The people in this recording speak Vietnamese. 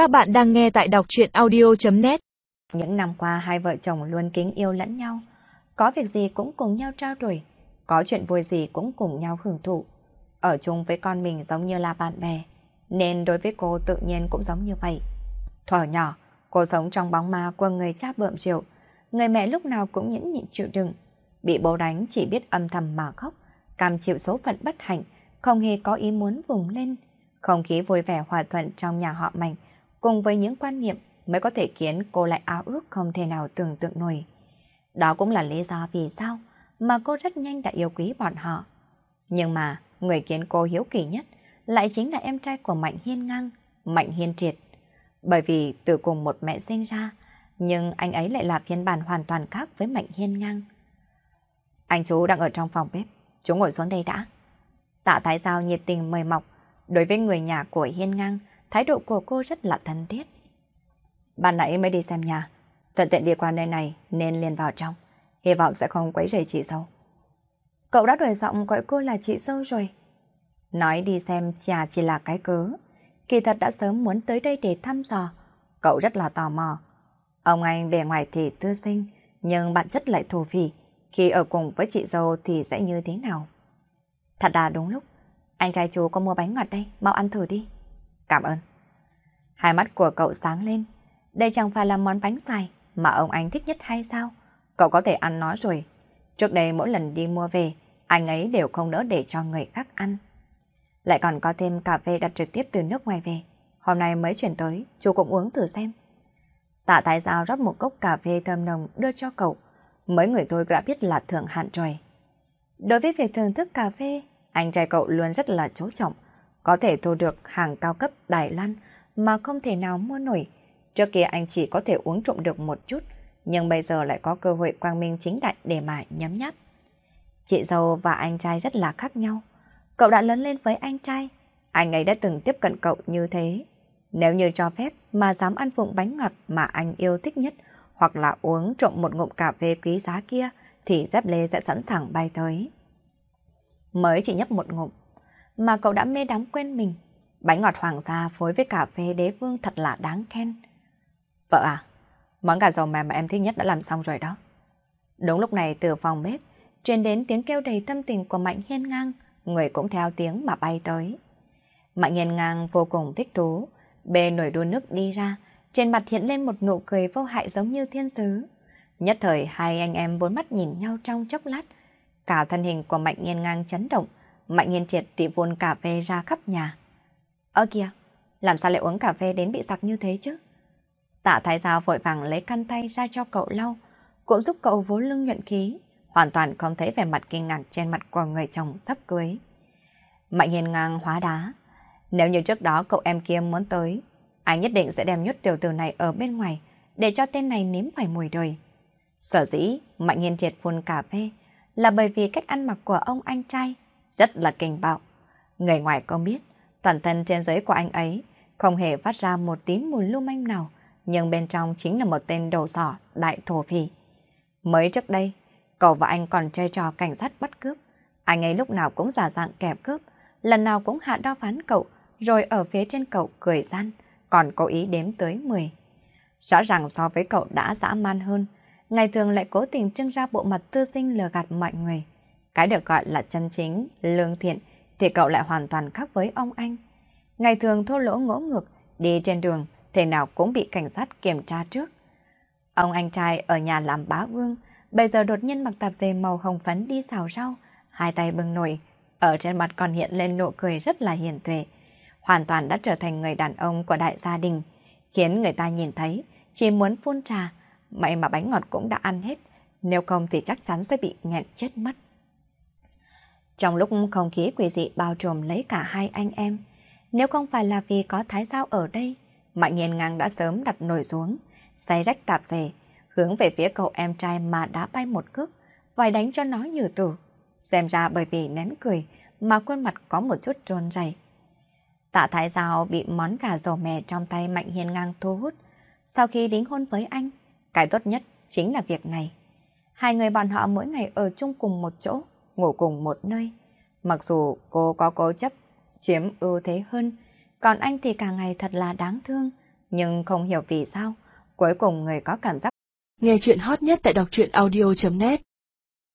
Các bạn đang nghe tại đọc truyện audio.net Những năm qua hai vợ chồng luôn kính yêu lẫn nhau. Có việc gì cũng cùng nhau trao đổi. Có chuyện vui gì cũng cùng nhau hưởng thụ. Ở chung với con mình giống như là bạn bè. Nên đối với cô tự nhiên cũng giống như vậy. Thuở nhỏ, cô sống trong bóng ma của người cha bợm rượu. Người mẹ lúc nào cũng nhẫn nhịn chịu đựng. Bị bố đánh chỉ biết âm thầm mà khóc. Cam chịu số phận bất hạnh. Không hề có ý muốn vùng lên. Không khí vui vẻ hòa thuận trong nhà họ Mạnh cùng với những quan niệm mới có thể khiến cô lại áo ước không thể nào tưởng tượng nổi. Đó cũng là lý do vì sao mà cô rất nhanh đã yêu quý bọn họ. Nhưng mà người khiến cô hiếu kỳ nhất lại chính là em trai của Mạnh Hiên Ngang, Mạnh Hiên Triệt. Bởi vì từ cùng một mẹ sinh ra, nhưng anh ấy lại là phiên bản hoàn toàn khác với Mạnh Hiên Ngang. Anh chú đang ở trong phòng bếp, chú ngồi xuống đây đã. Tạ Thái Giao nhiệt tình mời mọc, đối với người nhà của Hiên Ngang, thái độ của cô rất là thân thiết. Ban nãy mới đi xem nhà, thuận tiện đi qua nơi này nên liền vào trong, hy vọng sẽ không quấy rầy chị dâu. Cậu đã đổi giọng gọi cô là chị dâu rồi. Nói đi xem nhà chỉ là cái cớ, kỳ thật đã sớm muốn tới đây để thăm dò. Cậu rất là tò mò. Ông anh bề ngoài thì tư sinh, nhưng bản chất lại thù phỉ. Khi ở cùng với chị dâu thì sẽ như thế nào? Thật là đúng lúc. Anh trai chú có mua bánh ngọt đây, mau ăn thử đi. Cảm ơn. Hai mắt của cậu sáng lên. Đây chẳng phải là món bánh xoài mà ông anh thích nhất hay sao? Cậu có thể ăn nó rồi. Trước đây mỗi lần đi mua về, anh ấy đều không đỡ để cho người khác ăn. Lại còn có thêm cà phê đặt trực tiếp từ nước ngoài về. Hôm nay mới chuyển tới, chú cũng uống thử xem. Tạ Thái Giao rót một cốc cà phê thơm nồng đưa cho cậu. Mấy người tôi đã biết là thượng hạn rồi. Đối với việc thưởng thức cà phê, anh trai cậu luôn rất là chú trọng. Có thể thu được hàng cao cấp Đài Loan mà không thể nào mua nổi. Trước kia anh chỉ có thể uống trộm được một chút, nhưng bây giờ lại có cơ hội quang minh chính đại để mà nhấm nháp. Chị dâu và anh trai rất là khác nhau. Cậu đã lớn lên với anh trai, anh ấy đã từng tiếp cận cậu như thế. Nếu như cho phép mà dám ăn vụng bánh ngọt mà anh yêu thích nhất, hoặc là uống trộm một ngụm cà phê quý giá kia, thì dép lê sẽ sẵn sàng bay tới. Mới chỉ nhấp một ngụm, mà cậu đã mê đắm quên mình. Bánh ngọt hoàng gia phối với cà phê đế vương thật là đáng khen. Vợ à, món gà dầu mềm mà em thích nhất đã làm xong rồi đó. Đúng lúc này từ phòng bếp, truyền đến tiếng kêu đầy tâm tình của Mạnh Hiên Ngang, người cũng theo tiếng mà bay tới. Mạnh Hiên Ngang vô cùng thích thú, bê nổi đun nước đi ra, trên mặt hiện lên một nụ cười vô hại giống như thiên sứ. Nhất thời hai anh em bốn mắt nhìn nhau trong chốc lát, cả thân hình của Mạnh Hiên Ngang chấn động, Mạnh nghiên Triệt tị vun cà phê ra khắp nhà. Ơ kìa, làm sao lại uống cà phê đến bị sặc như thế chứ? Tạ Thái Giao vội vàng lấy khăn tay ra cho cậu lau, cũng giúp cậu vốn lưng nhuận khí, hoàn toàn không thấy vẻ mặt kinh ngạc trên mặt của người chồng sắp cưới. Mạnh Hiên ngang hóa đá. Nếu như trước đó cậu em kia muốn tới, anh nhất định sẽ đem nhốt tiểu tử này ở bên ngoài để cho tên này nếm phải mùi đời. Sở dĩ Mạnh Hiên triệt phun cà phê là bởi vì cách ăn mặc của ông anh trai rất là kinh bạo. Người ngoài không biết, toàn thân trên giới của anh ấy không hề phát ra một tí mùi lưu manh nào, nhưng bên trong chính là một tên đầu sỏ đại thổ phỉ. Mới trước đây, cậu và anh còn chơi trò cảnh sát bắt cướp. Anh ấy lúc nào cũng giả dạng kẻ cướp, lần nào cũng hạ đo phán cậu, rồi ở phía trên cậu cười gian, còn cố ý đếm tới 10. Rõ ràng so với cậu đã dã man hơn, ngày thường lại cố tình trưng ra bộ mặt tư sinh lừa gạt mọi người. Cái được gọi là chân chính, lương thiện, thì cậu lại hoàn toàn khác với ông anh. Ngày thường thô lỗ ngỗ ngược, đi trên đường, thế nào cũng bị cảnh sát kiểm tra trước. Ông anh trai ở nhà làm bá vương, bây giờ đột nhiên mặc tạp dề màu hồng phấn đi xào rau, hai tay bưng nồi, ở trên mặt còn hiện lên nụ cười rất là hiền tuệ. Hoàn toàn đã trở thành người đàn ông của đại gia đình, khiến người ta nhìn thấy, chỉ muốn phun trà, may mà bánh ngọt cũng đã ăn hết, nếu không thì chắc chắn sẽ bị nghẹn chết mất. Trong lúc không khí quỷ dị bao trùm lấy cả hai anh em, nếu không phải là vì có thái giao ở đây, Mạnh hiền Ngang đã sớm đặt nổi xuống, say rách tạp dề, hướng về phía cậu em trai mà đã bay một cước, phải đánh cho nó như tử. Xem ra bởi vì nén cười mà khuôn mặt có một chút trôn rầy. Tạ Thái Giao bị món gà dầu mè trong tay Mạnh hiền Ngang thu hút. Sau khi đính hôn với anh, cái tốt nhất chính là việc này. Hai người bọn họ mỗi ngày ở chung cùng một chỗ, ngủ cùng một nơi. Mặc dù cô có cố chấp chiếm ưu thế hơn, còn anh thì cả ngày thật là đáng thương, Nhưng không hiểu vì sao, cuối cùng người có cảm giác. Nghe chuyện hot nhất tại đọc truyện audio.net